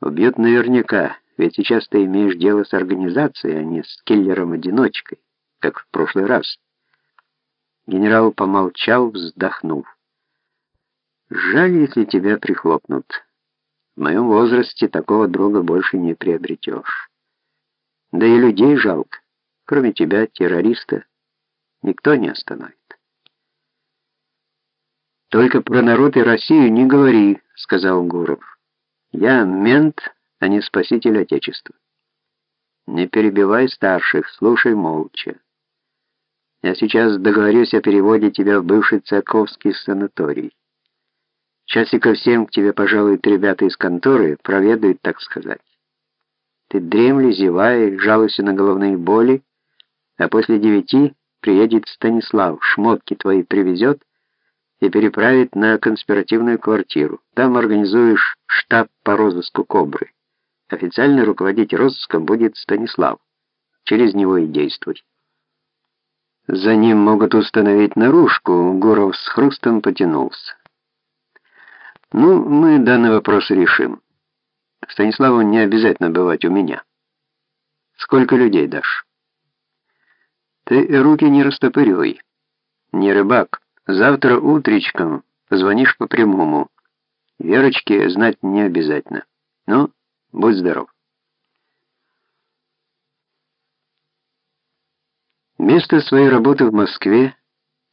Убьют наверняка, ведь сейчас ты имеешь дело с организацией, а не с киллером-одиночкой, как в прошлый раз. Генерал помолчал, вздохнув. Жаль, если тебя прихлопнут. В моем возрасте такого друга больше не приобретешь. Да и людей жалко. Кроме тебя, террориста, никто не остановит. «Только про народ и Россию не говори», — сказал Гуров. «Я мент, а не спаситель Отечества. Не перебивай старших, слушай молча. Я сейчас договорюсь о переводе тебя в бывший церковский санаторий. Часиков семь к тебе пожалуют ребята из конторы, проведают, так сказать. Ты дремли, зевай, жалуйся на головные боли, а после девяти приедет Станислав, шмотки твои привезет, и переправить на конспиративную квартиру. Там организуешь штаб по розыску Кобры. Официальный руководитель розыском будет Станислав. Через него и действуй. За ним могут установить наружку, Гуров с хрустом потянулся. Ну, мы данный вопрос решим. Станиславу не обязательно бывать у меня. Сколько людей дашь? Ты руки не растопыривай. Не рыбак. Завтра утречком позвонишь по прямому. Верочке знать не обязательно. Ну, будь здоров. Место своей работы в Москве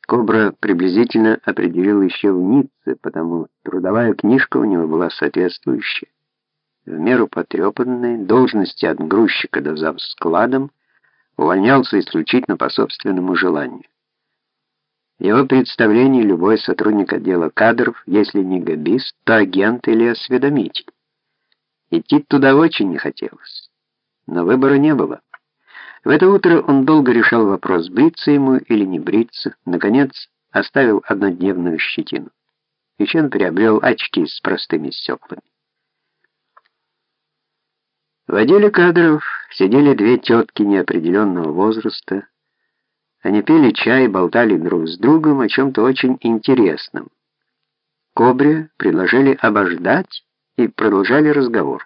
Кобра приблизительно определил еще в Ницце, потому трудовая книжка у него была соответствующая. В меру потрепанной, должности от грузчика до зав складом, увольнялся исключительно по собственному желанию. Его представлении любой сотрудник отдела кадров, если не габист, то агент или осведомитель. Идти туда очень не хотелось, но выбора не было. В это утро он долго решал вопрос, бриться ему или не бриться. Наконец, оставил однодневную щетину. Он приобрел очки с простыми стеклами. В отделе кадров сидели две тетки неопределенного возраста, они пили чай, болтали друг с другом о чем-то очень интересном. Кобре предложили обождать и продолжали разговор.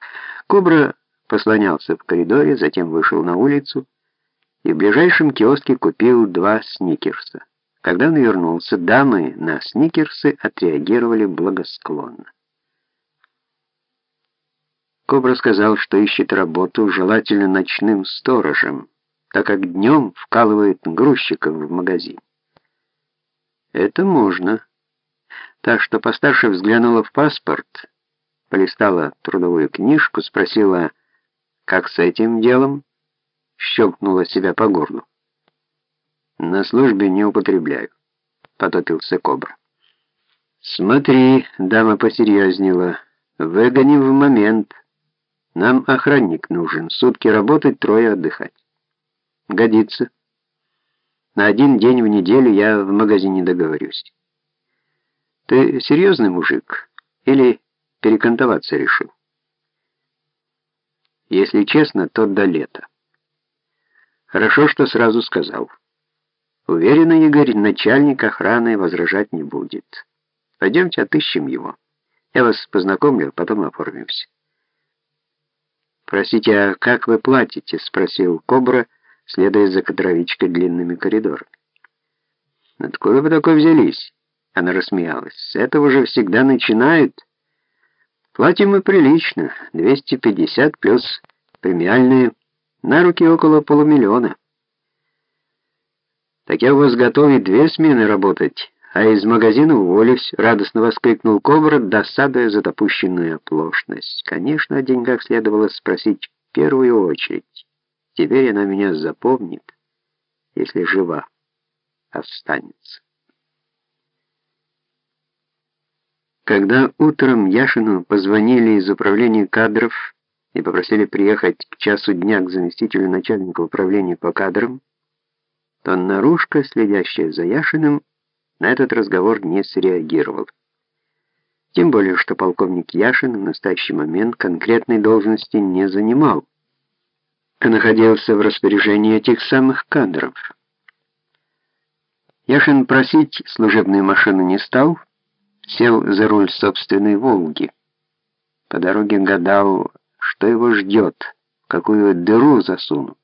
Кобра послонялся в коридоре, затем вышел на улицу и в ближайшем киоске купил два сникерса. Когда он вернулся, дамы на сникерсы отреагировали благосклонно. Кобра сказал, что ищет работу, желательно ночным сторожем, так как днем вкалывает грузчиков в магазин. Это можно. Так что постарше взглянула в паспорт, полистала трудовую книжку, спросила, как с этим делом, щелкнула себя по горлу. На службе не употребляю, потопился Кобра. Смотри, дама посерьезнела, выгоним в момент. Нам охранник нужен, сутки работать, трое отдыхать. Годится. На один день в неделю я в магазине договорюсь. Ты серьезный мужик или перекантоваться решил? Если честно, то до лета. Хорошо, что сразу сказал. Уверена, Игорь, начальник охраны возражать не будет. Пойдемте отыщем его. Я вас познакомлю, потом оформимся. «Простите, а как вы платите?» — спросил Кобра, — следуя за кадровичкой длинными коридорами. «Откуда вы такой взялись?» Она рассмеялась. «С этого же всегда начинают. Платим мы прилично, 250 плюс премиальные, на руки около полумиллиона. Так я у вас готов и две смены работать, а из магазина уволюсь», — радостно воскликнул Ковар, досадуя за допущенную оплошность. Конечно, о деньгах следовало спросить в первую очередь. Теперь она меня запомнит, если жива останется. Когда утром Яшину позвонили из управления кадров и попросили приехать к часу дня к заместителю начальника управления по кадрам, то наружка, следящая за Яшиным, на этот разговор не среагировал. Тем более, что полковник Яшин в настоящий момент конкретной должности не занимал находился в распоряжении этих самых кадров. Яшин просить служебную машину не стал, сел за руль собственной «Волги». По дороге гадал, что его ждет, какую дыру засунут.